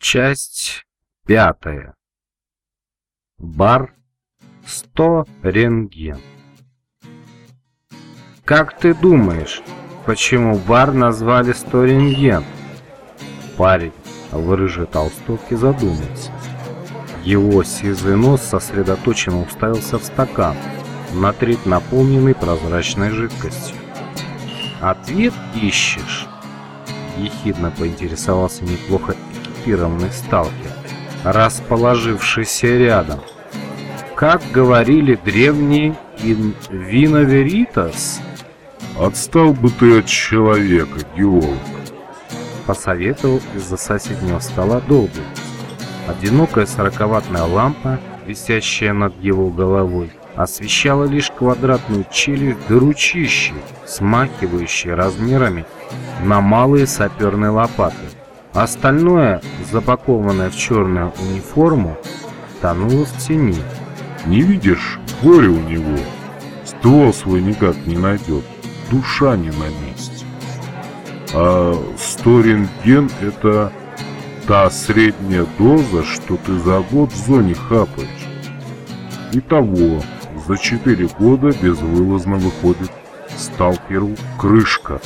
Часть пятая. Бар 100 рентген. Как ты думаешь, почему бар назвали 100 рентген? Парень в рыжей толстовке задумался. Его сизый нос сосредоточенно уставился в стакан, на треть наполненный прозрачной жидкостью. «Ответ ищешь?» Ехидно поинтересовался неплохо экипированный сталкер, расположившийся рядом. Как говорили древние инвиноверитас? Отстал бы ты от человека, геолог. Посоветовал из-за соседнего стола долго. Одинокая сороковатная лампа, висящая над его головой, освещала лишь квадратную челюсть да ручище, смахивающие размерами на малые саперные лопаты. Остальное, запакованное в черную униформу, тонуло в тени. Не видишь, горе у него. Ствол свой никак не найдет, душа не на месте. А 100 рентген — это та средняя доза, что ты за год в зоне хапаешь. Итого, за 4 года безвылазно выходит сталкеру крышка.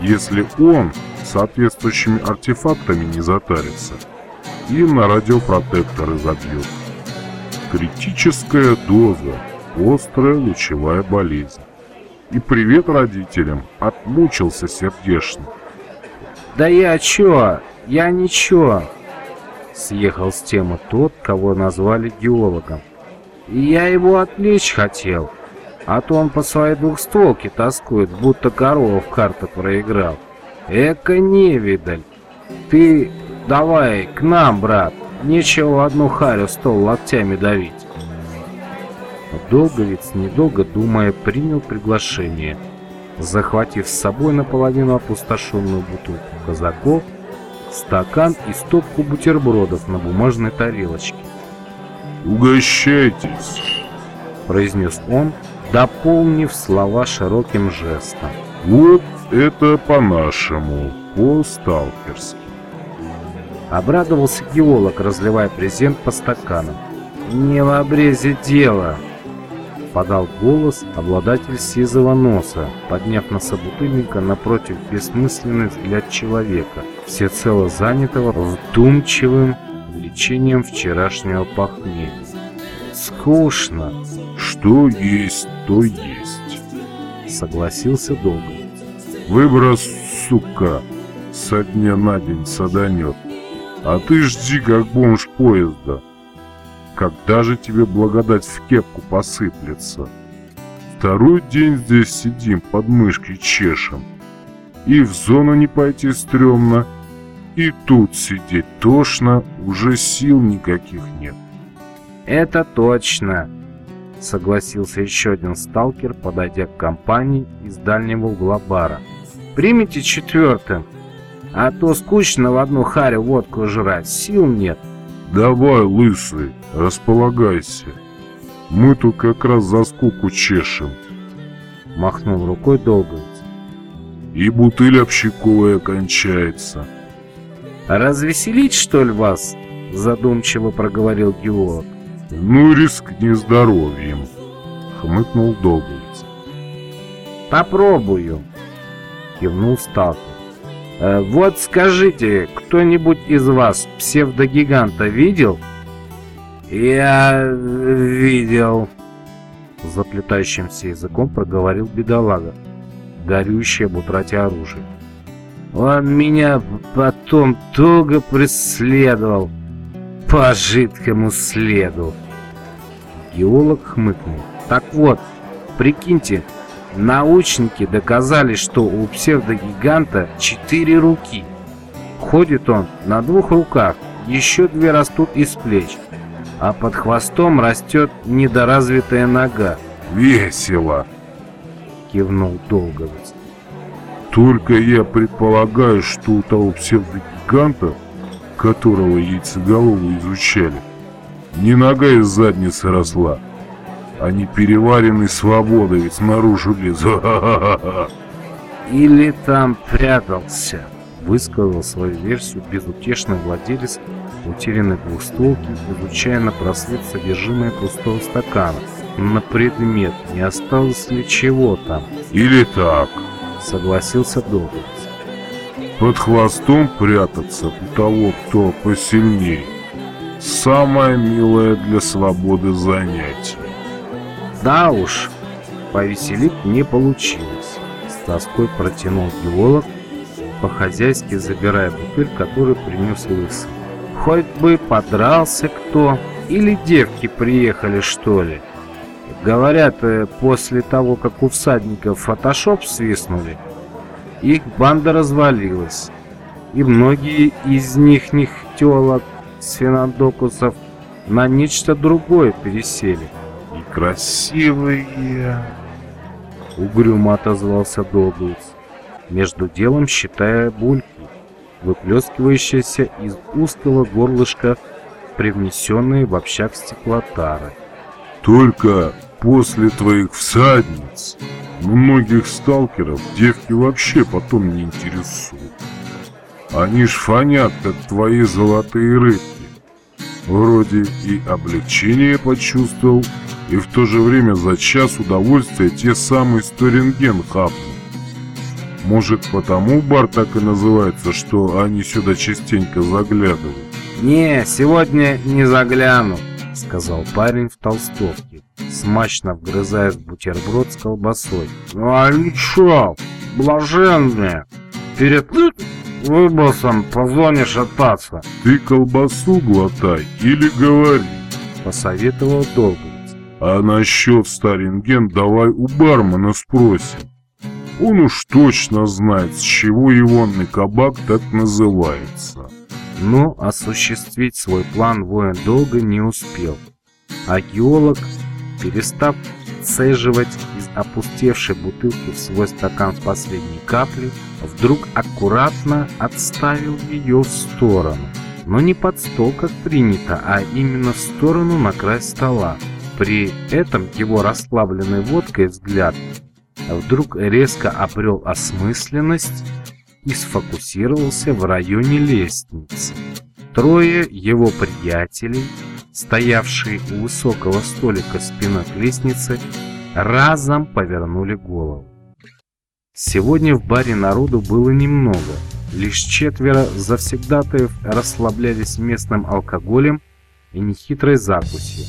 Если он соответствующими артефактами не затарится и на радиопротекторы забьет. Критическая доза, острая лучевая болезнь. И привет родителям, отмучился сердечно. «Да я чё? Я ничего!» Съехал с темы тот, кого назвали геологом. И я его отвлечь хотел, а то он по своей двухстволке тоскует, будто корова в карты проиграл. Эка невидаль. Ты давай к нам, брат. Нечего одну харю стол локтями давить. Долговец, недолго думая, принял приглашение. Захватив с собой наполовину опустошенную бутылку казаков, стакан и стопку бутербродов на бумажной тарелочке. «Угощайтесь!» — произнес он, дополнив слова широким жестом. «Вот это по-нашему, по-сталкерски!» Обрадовался геолог, разливая презент по стаканам. «Не в обрезе дело!» Подал голос обладатель сизого носа, подняв на собутыльника напротив бессмысленный взгляд человека, всецело занятого вдумчивым лечением вчерашнего похмелья. Скучно. Что есть, то есть. Согласился долго. Выброс, сука, со дня на день саданет. А ты жди, как бомж поезда. Когда же тебе благодать в кепку посыплется? Второй день здесь сидим, под мышкой чешем. И в зону не пойти стрёмно, и тут сидеть тошно, уже сил никаких нет. Это точно, согласился еще один сталкер, подойдя к компании из дальнего угла бара. Примите четвертым, а то скучно в одну харю водку жрать, сил нет. Давай, лысый, располагайся. Мы тут как раз за скуку чешем. Махнул рукой долговец. И бутыль общаковая кончается. «Развеселить, что ли, вас?» — задумчиво проговорил геолог. «Ну, рискни здоровьем», — хмыкнул Долговец. «Попробую», — кивнул сталкер. «Э, «Вот скажите, кто-нибудь из вас псевдогиганта видел?» «Я видел», — заплетающимся языком проговорил бедолага, горющий об утрате оружия. Он меня потом долго преследовал по жидкому следу. Геолог хмыкнул. Так вот, прикиньте, научники доказали, что у псевдогиганта четыре руки. Ходит он на двух руках, еще две растут из плеч, а под хвостом растет недоразвитая нога. «Весело!» — кивнул Долговец. Только я предполагаю, что у того псевдогиганта, которого яйцеголову изучали, не нога из задницы росла, не переваренный свободой ведь снаружи лез. Или там прятался, высказал свою версию безутешный владелец утерянной двухстволки, изучая на просвет содержимое пустого стакана на предмет, не осталось ли чего там. Или так, согласился Доuglas. Под хвостом прятаться у того, кто посильнее. Самое милое для свободы занятие. Да уж, повеселить не получилось. С тоской протянул геолог, по-хозяйски забирая бутыль, которую принес лысый. Хоть бы подрался кто, или девки приехали, что ли. Говорят, э, после того, как у всадников фотошоп свистнули, их банда развалилась, и многие из них них телок свинодокусов на нечто другое пересели. Красивые, угрюмо отозвался Доглас, между делом считая бульки, выплескивающиеся из узкого горлышка, привнесенные в общак стеклотары. Только после твоих всадниц многих сталкеров девки вообще потом не интересуют. Они ж фонят, как твои золотые рыбки. Вроде и облегчение почувствовал, и в то же время за час удовольствия те самые сто рентген хапнул. Может, потому бар так и называется, что они сюда частенько заглядывают? «Не, сегодня не загляну», — сказал парень в толстовке, смачно вгрызаясь в бутерброд с колбасой. «Ну а ничего, блаженные, перед выбросом по зоне шататься». «Ты колбасу глотай или говори», — посоветовал Долговец. «А насчет старинген давай у бармена спросим. Он уж точно знает, с чего егонный кабак так называется». Но осуществить свой план воин долго не успел. А геолог, перестав цеживать из опустевшей бутылки в свой стакан в последней капли, вдруг аккуратно отставил ее в сторону. Но не под стол, как принято, а именно в сторону на край стола. При этом его расслабленный водкой взгляд вдруг резко обрел осмысленность и сфокусировался в районе лестницы. Трое его приятелей, стоявшие у высокого столика спиной к лестнице, разом повернули голову. Сегодня в баре народу было немного, лишь четверо завсегдатаев расслаблялись местным алкоголем и нехитрой закусью.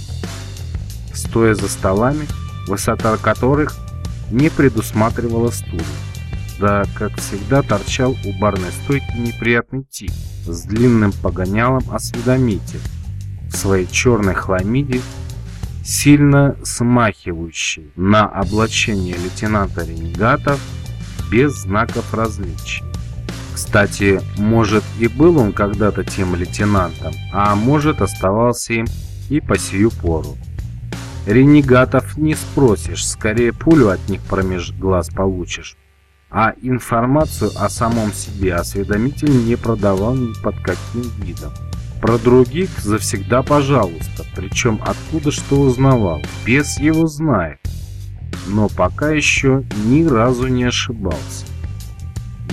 Стоя за столами, высота которых не предусматривала стулья. Да, как всегда, торчал у барной стойки неприятный тип с длинным погонялом осведомитель в своей черной хламиде, сильно смахивающий на облачение лейтенанта ренегатов без знаков различия. Кстати, может и был он когда-то тем лейтенантом, а может оставался им и по сию пору. Ренегатов не спросишь, скорее пулю от них промеж глаз получишь. А информацию о самом себе осведомитель не продавал ни под каким видом. Про других завсегда пожалуйста, причем откуда что узнавал, без его знает. Но пока еще ни разу не ошибался.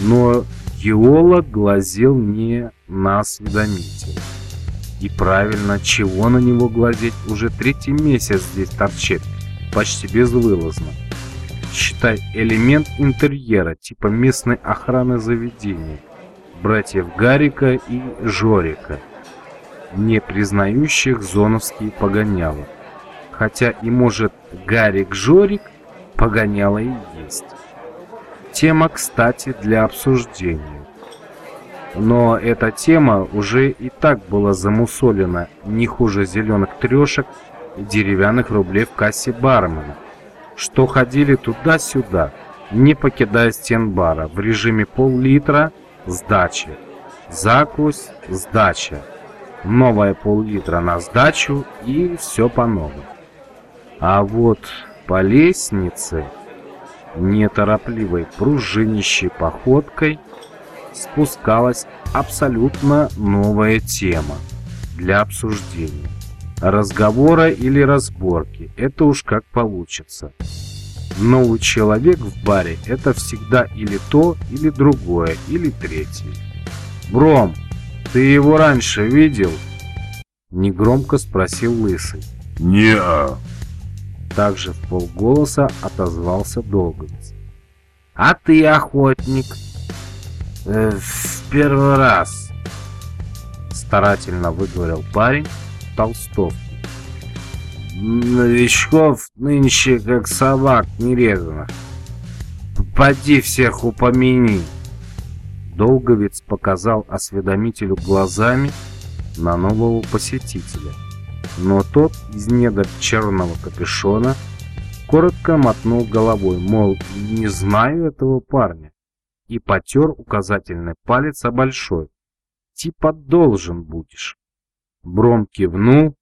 Но геолог глазел не на осведомителя. И правильно, чего на него глазеть, уже третий месяц здесь торчит, почти безвылазно считай, элемент интерьера, типа местной охраны заведения, братьев Гарика и Жорика, не признающих зоновские погоняла. Хотя и может Гарик-Жорик погоняла и есть. Тема, кстати, для обсуждения. Но эта тема уже и так была замусолена не хуже зеленых трешек и деревянных рублей в кассе бармена что ходили туда-сюда, не покидая стен бара, в режиме пол-литра сдачи, закусь, сдача, новая пол-литра на сдачу и все по новой. А вот по лестнице, неторопливой пружинищей походкой, спускалась абсолютно новая тема для обсуждения разговора или разборки. Это уж как получится. Новый человек в баре – это всегда или то, или другое, или третье. «Бром, ты его раньше видел?» Негромко спросил Лысый. «Не-а». Также в полголоса отозвался Долговец. «А ты, охотник?» Э, «В первый раз», — старательно выговорил парень в толстовке. «Новичков нынче как собак нерезанных. Поди всех упомяни». Долговец показал осведомителю глазами на нового посетителя. Но тот из недр черного капюшона коротко мотнул головой, мол, не знаю этого парня, и потер указательный палец о большой. Типа должен будешь. Бром кивнул.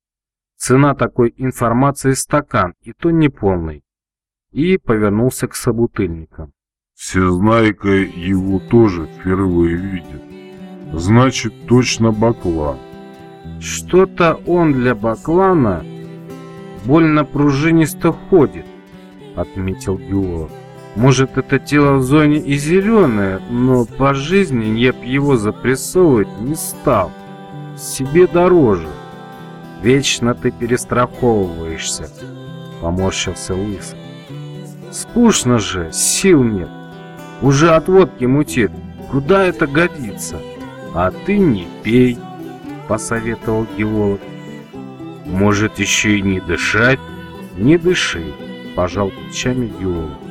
Цена такой информации стакан, и то не полный. И повернулся к собутыльникам. Всезнайка его тоже впервые видит. Значит, точно баклан. Что-то он для баклана больно пружинисто ходит, отметил геолог. Может, это тело в зоне и зеленое, но по жизни я б его запрессовывать не стал. Себе дороже. Вечно ты перестраховываешься, поморщился Лысый. Скучно же, сил нет. Уже от водки мутит. Куда это годится? А ты не пей, посоветовал геолог. Может, еще и не дышать? Не дыши, пожал плечами геолог.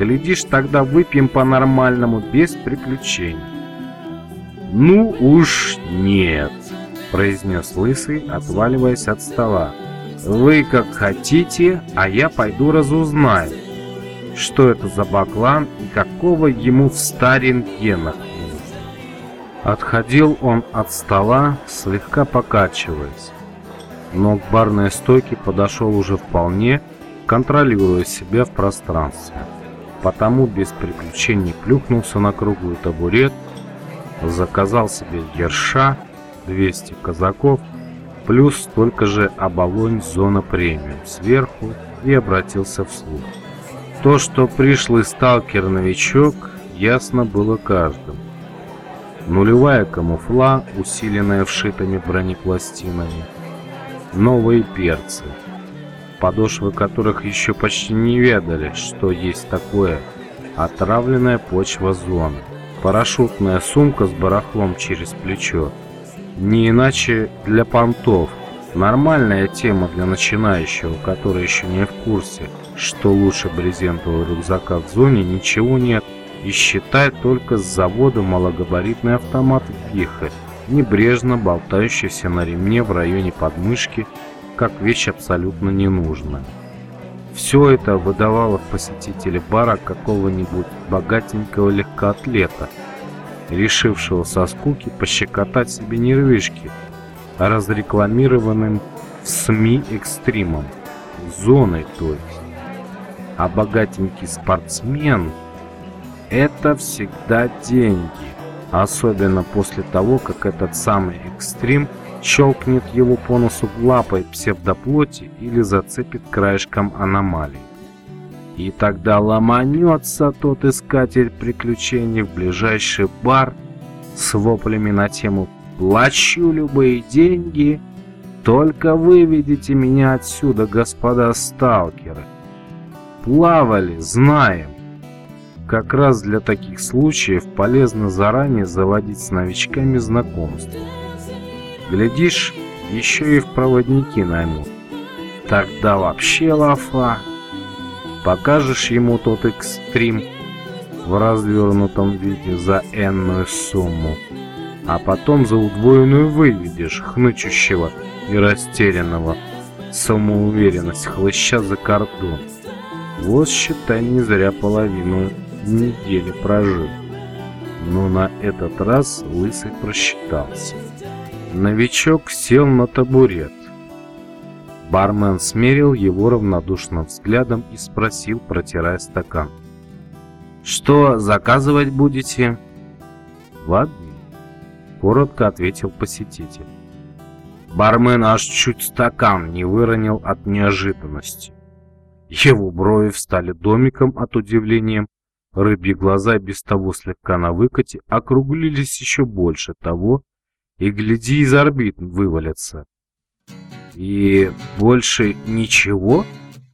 Глядишь, тогда выпьем по-нормальному, без приключений. Ну уж нет, произнес Лысый, отваливаясь от стола. Вы как хотите, а я пойду разузнаю что это за баклан и какого ему в старингенах. Отходил он от стола, слегка покачиваясь, но к барной стойке подошел уже вполне, контролируя себя в пространстве. Потому без приключений плюхнулся на круглый табурет, заказал себе ерша, 200 казаков, плюс столько же оболонь зона премиум сверху и обратился вслух. То, что пришлый сталкер-новичок, ясно было каждому. Нулевая камуфла, усиленная вшитыми бронепластинами. Новые перцы, подошвы которых еще почти не ведали, что есть такое отравленная почва зоны. Парашютная сумка с барахлом через плечо. Не иначе для понтов. Нормальная тема для начинающего, который еще не в курсе – что лучше брезентового рюкзака в зоне ничего нет, и считай только с завода малогабаритный автомат «Вихрь», небрежно болтающийся на ремне в районе подмышки, как вещь абсолютно ненужная. Все это выдавало в бара какого-нибудь богатенького легкоатлета, решившего со скуки пощекотать себе нервишки разрекламированным в СМИ экстримом, зоной то есть а богатенький спортсмен – это всегда деньги. Особенно после того, как этот самый экстрим щелкнет его по носу лапой псевдоплоти или зацепит краешком аномалии. И тогда ломанется тот искатель приключений в ближайший бар с воплями на тему «Плачу любые деньги, только выведите меня отсюда, господа сталкеры». Плавали, знаем. Как раз для таких случаев полезно заранее заводить с новичками знакомство. Глядишь, еще и в проводники наймут. Тогда вообще лафа. Покажешь ему тот экстрим в развернутом виде за энную сумму, а потом за удвоенную выведешь хнычущего и растерянного самоуверенность хлыща за кордон. Вот, считай, не зря половину недели прожил. Но на этот раз Лысый просчитался. Новичок сел на табурет. Бармен смерил его равнодушным взглядом и спросил, протирая стакан. «Что заказывать будете?» «Воды», — коротко ответил посетитель. Бармен аж чуть стакан не выронил от неожиданности. Его брови встали домиком от удивления, Рыбьи глаза без того слегка на выкате округлились еще больше того, и гляди из орбит вывалятся. «И больше ничего?»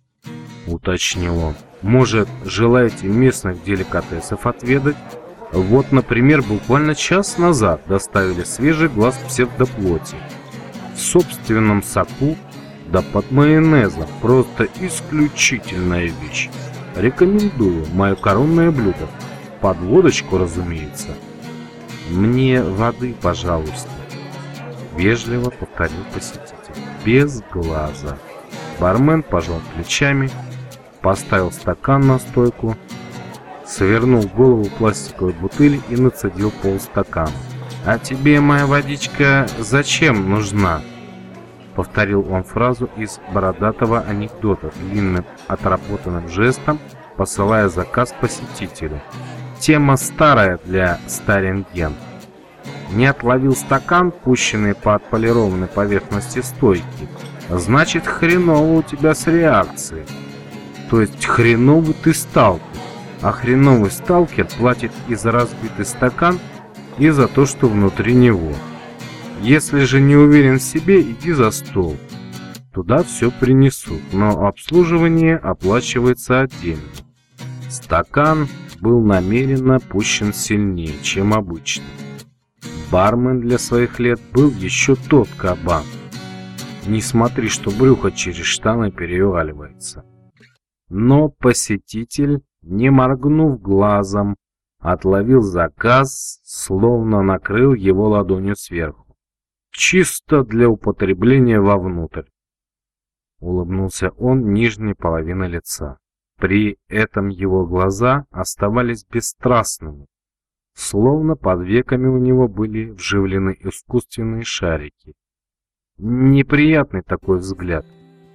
— уточнил он. «Может, желаете местных деликатесов отведать?» Вот, например, буквально час назад доставили свежий глаз псевдоплоти. В собственном соку, да под майонезом. Просто исключительная вещь. Рекомендую мое коронное блюдо. Под водочку, разумеется. Мне воды, пожалуйста. Вежливо повторил посетитель. Без глаза. Бармен пожал плечами, поставил стакан на стойку, свернул голову пластиковой бутыли и нацедил полстакана. «А тебе моя водичка зачем нужна?» Повторил он фразу из бородатого анекдота длинным отработанным жестом, посылая заказ посетителю. Тема старая для старенген. Не отловил стакан, пущенный по отполированной поверхности стойки. Значит, хреново у тебя с реакцией. То есть хреновый ты сталкер а хреновый сталкер платит и за разбитый стакан, и за то, что внутри него. Если же не уверен в себе, иди за стол. Туда все принесут, но обслуживание оплачивается отдельно. Стакан был намеренно пущен сильнее, чем обычно. Бармен для своих лет был еще тот кабан. Не смотри, что брюхо через штаны переваливается. Но посетитель не моргнув глазом, отловил заказ, словно накрыл его ладонью сверху. Чисто для употребления вовнутрь. Улыбнулся он нижней половиной лица. При этом его глаза оставались бесстрастными, словно под веками у него были вживлены искусственные шарики. Неприятный такой взгляд.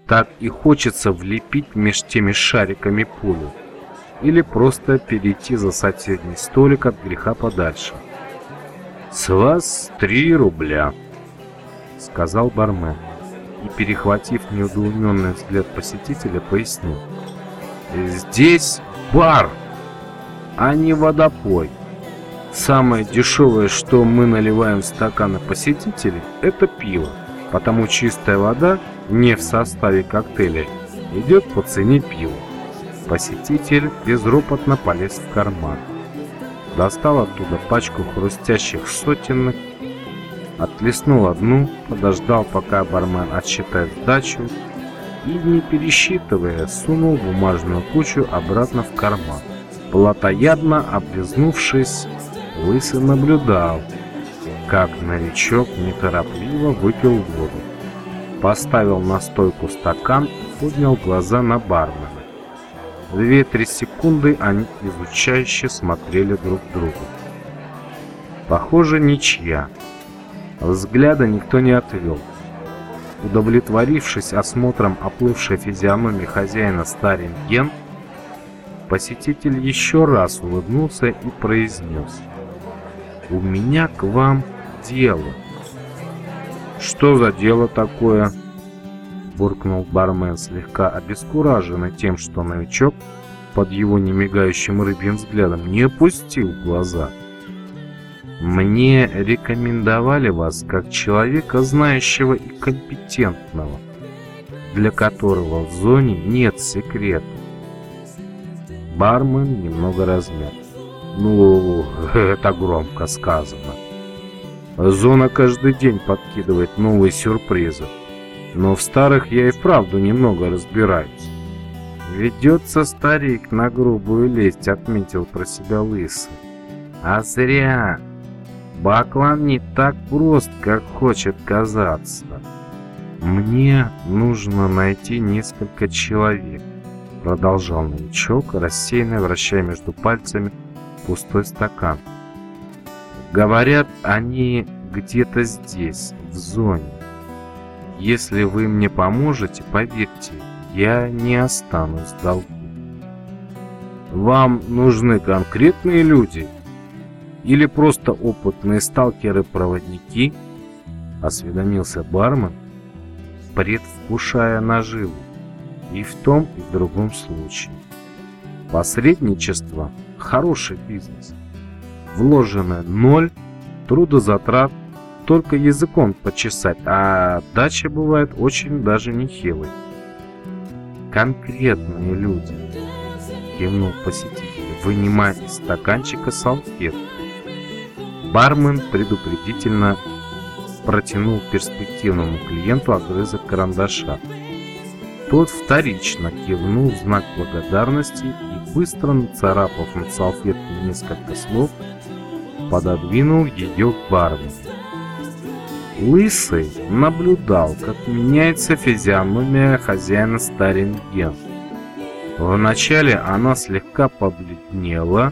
Так и хочется влепить меж теми шариками пулю или просто перейти за соседний столик от греха подальше. «С вас три рубля», — сказал бармен, и, перехватив недоуменный взгляд посетителя, пояснил. «Здесь бар, а не водопой. Самое дешевое, что мы наливаем в стаканы посетителей, это пиво, потому чистая вода не в составе коктейля идет по цене пива. Посетитель безропотно полез в карман. Достал оттуда пачку хрустящих сотенных, отлеснул одну, подождал, пока бармен отсчитает сдачу и, не пересчитывая, сунул бумажную кучу обратно в карман. Платоядно облизнувшись, Лысый наблюдал, как новичок неторопливо выпил воду. Поставил на стойку стакан и поднял глаза на бармена. Две-три секунды они изучающе смотрели друг другу. Похоже, ничья. Взгляда никто не отвел. Удовлетворившись осмотром оплывшей физиономии хозяина старин Ген, посетитель еще раз улыбнулся и произнес. «У меня к вам дело». «Что за дело такое?» буркнул бармен, слегка обескураженный тем, что новичок под его немигающим рыбьим взглядом не опустил глаза. «Мне рекомендовали вас как человека знающего и компетентного, для которого в зоне нет секретов». Бармен немного размяк. «Ну, это громко сказано. Зона каждый день подкидывает новые сюрпризы но в старых я и вправду немного разбираюсь. Ведется старик на грубую лесть, отметил про себя лысый. А зря. Баклан не так прост, как хочет казаться. Мне нужно найти несколько человек, продолжал новичок, рассеянно вращая между пальцами пустой стакан. Говорят, они где-то здесь, в зоне. Если вы мне поможете, поверьте, я не останусь в долгу. Вам нужны конкретные люди? Или просто опытные сталкеры-проводники? Осведомился бармен, предвкушая наживу. И в том, и в другом случае. Посредничество хороший бизнес. Вложено ноль, трудозатрат только языком почесать, а дача бывает очень даже нехилой. Конкретные люди, кивнул посетитель, вынимая из стаканчика салфетку. Бармен предупредительно протянул перспективному клиенту огрызок карандаша. Тот вторично кивнул в знак благодарности и, быстро нацарапав на салфетке несколько слов, пододвинул ее к бармену. Лысый наблюдал, как меняется физиономия хозяина Старинген. Вначале она слегка побледнела,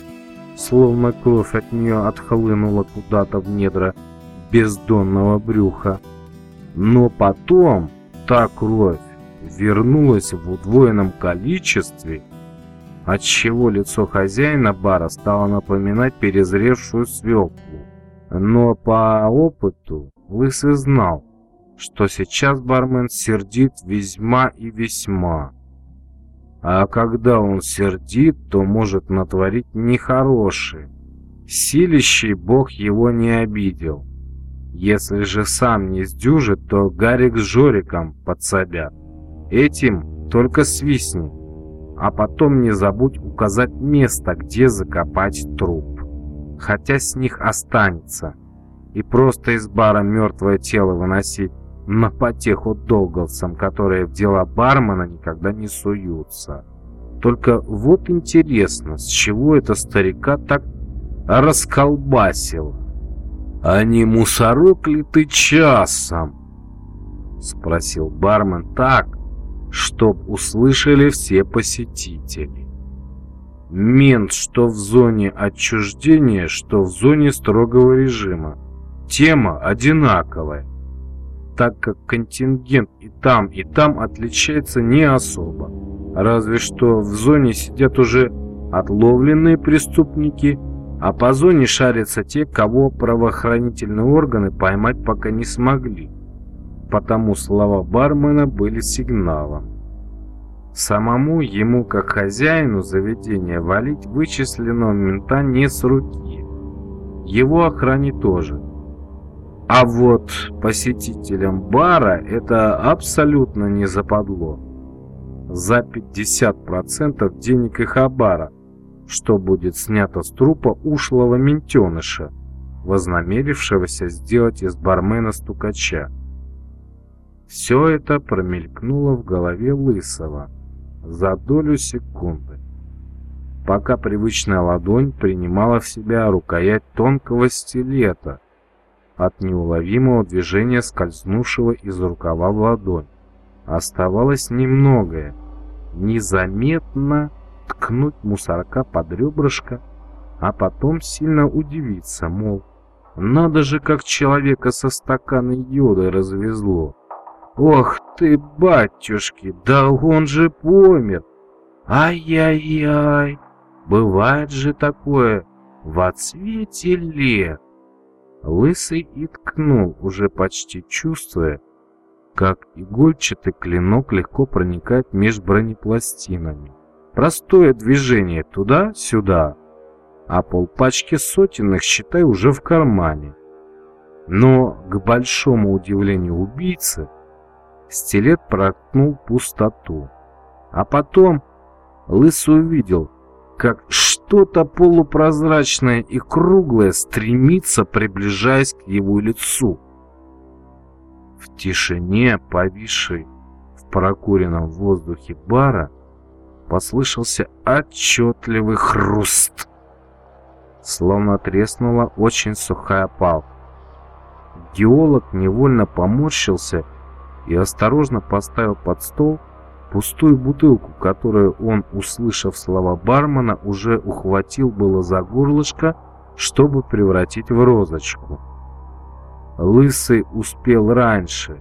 словно кровь от нее отхлынула куда-то в недра бездонного брюха. Но потом та кровь вернулась в удвоенном количестве, отчего лицо хозяина бара стало напоминать перезревшую свеклу. Но по опыту Лысый знал, что сейчас бармен сердит весьма и весьма. А когда он сердит, то может натворить нехорошее. Силищий бог его не обидел. Если же сам не сдюжит, то Гарик с Жориком подсобят. Этим только свистни, а потом не забудь указать место, где закопать труп. Хотя с них останется. И просто из бара мертвое тело выносить на потеху долговцам, которые в дела бармена никогда не суются. Только вот интересно, с чего это старика так расколбасило? «А не мусорок ли ты часом?» — спросил бармен так, чтоб услышали все посетители. Мент, что в зоне отчуждения, что в зоне строгого режима. Тема одинаковая так как контингент и там, и там отличается не особо. Разве что в зоне сидят уже отловленные преступники, а по зоне шарятся те, кого правоохранительные органы поймать пока не смогли. Потому слова бармена были сигналом. Самому ему, как хозяину заведения, валить вычисленного мента не с руки. Его охране тоже – а вот посетителям бара это абсолютно не западло. За 50% денег их хабара, что будет снято с трупа ушлого ментеныша, вознамерившегося сделать из бармена стукача. Все это промелькнуло в голове Лысого за долю секунды, пока привычная ладонь принимала в себя рукоять тонкого стилета, от неуловимого движения скользнувшего из рукава в ладонь. Оставалось немногое. Незаметно ткнуть мусорка под ребрышко, а потом сильно удивиться, мол, надо же, как человека со стаканой йоды развезло. Ох ты, батюшки, да он же помер. Ай-яй-яй, бывает же такое в отсвете лет. Лысый и ткнул, уже почти чувствуя, как игольчатый клинок легко проникает меж бронепластинами. Простое движение туда-сюда, а полпачки сотенных, считай, уже в кармане. Но, к большому удивлению убийцы, стилет проткнул пустоту. А потом Лысый увидел, как что-то полупрозрачное и круглое стремится, приближаясь к его лицу. В тишине, повисшей в прокуренном воздухе бара, послышался отчетливый хруст. Словно треснула очень сухая палка. Геолог невольно поморщился и осторожно поставил под стол Пустую бутылку, которую он, услышав слова бармена, уже ухватил было за горлышко, чтобы превратить в розочку. Лысый успел раньше,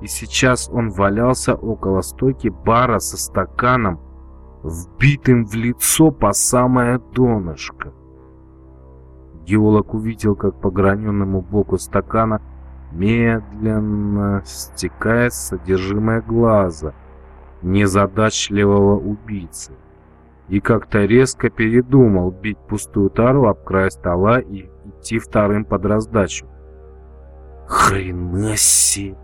и сейчас он валялся около стойки бара со стаканом, вбитым в лицо по самое донышко. Геолог увидел, как по граненному боку стакана медленно стекает содержимое глаза – незадачливого убийцы. и как-то резко передумал бить пустую тару об край стола и идти вторым под раздачу. «Хрена себе!»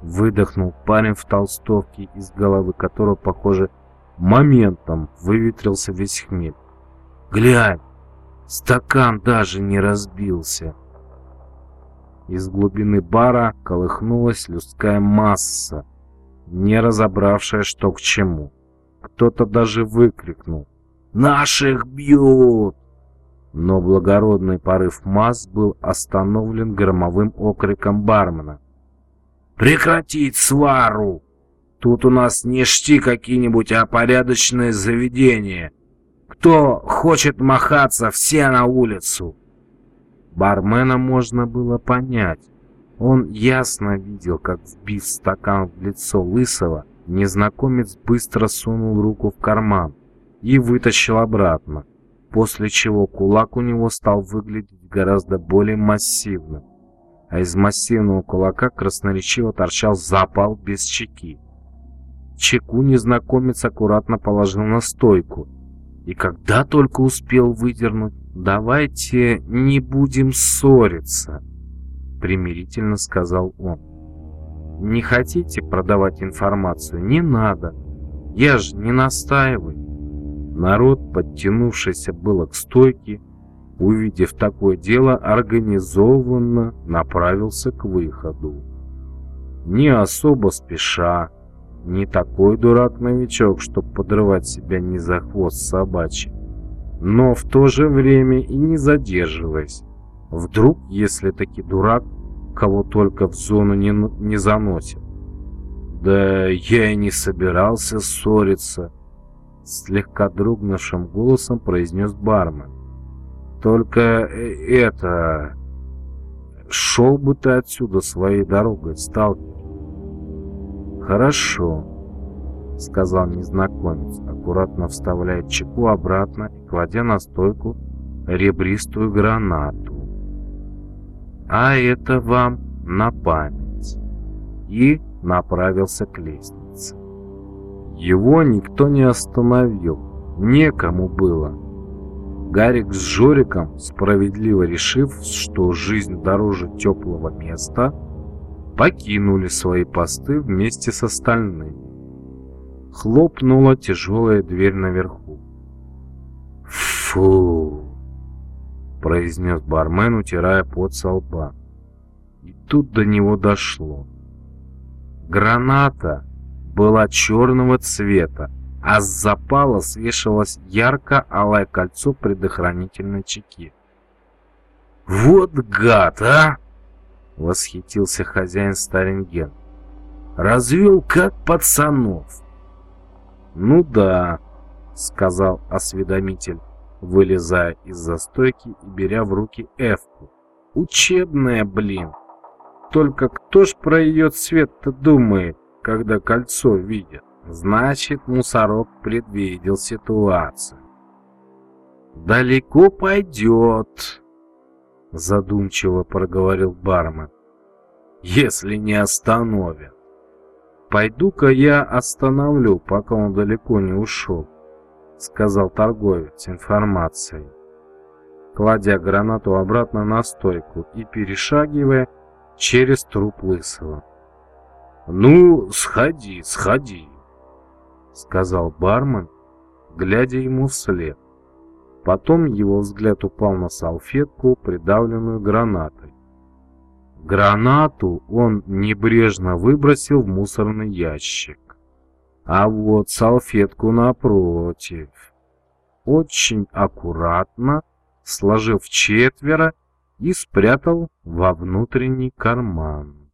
Выдохнул парень в толстовке, из головы которого, похоже, моментом выветрился весь хмель. «Глянь, стакан даже не разбился!» Из глубины бара колыхнулась людская масса, не разобравшая, что к чему. Кто-то даже выкрикнул «Наших бьют!» Но благородный порыв масс был остановлен громовым окриком бармена. «Прекратить свару! Тут у нас не шти какие-нибудь, а порядочное заведение. Кто хочет махаться, все на улицу!» Бармена можно было понять. Он ясно видел, как, вбив стакан в лицо Лысого, незнакомец быстро сунул руку в карман и вытащил обратно, после чего кулак у него стал выглядеть гораздо более массивным, а из массивного кулака красноречиво торчал запал без чеки. Чеку незнакомец аккуратно положил на стойку, и когда только успел выдернуть, «Давайте не будем ссориться», — примирительно сказал он. «Не хотите продавать информацию? Не надо. Я же не настаиваю». Народ, подтянувшийся было к стойке, увидев такое дело, организованно направился к выходу. Не особо спеша, не такой дурак-новичок, чтоб подрывать себя не за хвост собачий но в то же время и не задерживаясь. Вдруг, если таки дурак, кого только в зону не, не заносит. Да я и не собирался ссориться, слегка дрогнувшим голосом произнес бармен. Только э, это... Шел бы ты отсюда своей дорогой, сталкер. Хорошо. — сказал незнакомец, аккуратно вставляя чеку обратно и кладя на стойку ребристую гранату. «А это вам на память!» И направился к лестнице. Его никто не остановил, некому было. Гарик с Жориком, справедливо решив, что жизнь дороже теплого места, покинули свои посты вместе с остальными. Хлопнула тяжелая дверь наверху. «Фу!» — произнес бармен, утирая пот со лба. И тут до него дошло. Граната была черного цвета, а с запала свешивалось ярко-алое кольцо предохранительной чеки. «Вот гад, а!» — восхитился хозяин Старинген. «Развел как пацанов!» «Ну да», — сказал осведомитель, вылезая из застойки и беря в руки Эвку. «Учебная, блин! Только кто ж про ее цвет-то думает, когда кольцо видит? Значит, мусорок предвидел ситуацию». «Далеко пойдет», — задумчиво проговорил бармен, — «если не остановят». «Пойду-ка я остановлю, пока он далеко не ушел», — сказал торговец информацией, кладя гранату обратно на стойку и перешагивая через труп Лысого. «Ну, сходи, сходи», — сказал бармен, глядя ему вслед. Потом его взгляд упал на салфетку, придавленную гранатой. Гранату он небрежно выбросил в мусорный ящик. А вот салфетку напротив. Очень аккуратно, сложив четверо, и спрятал во внутренний карман.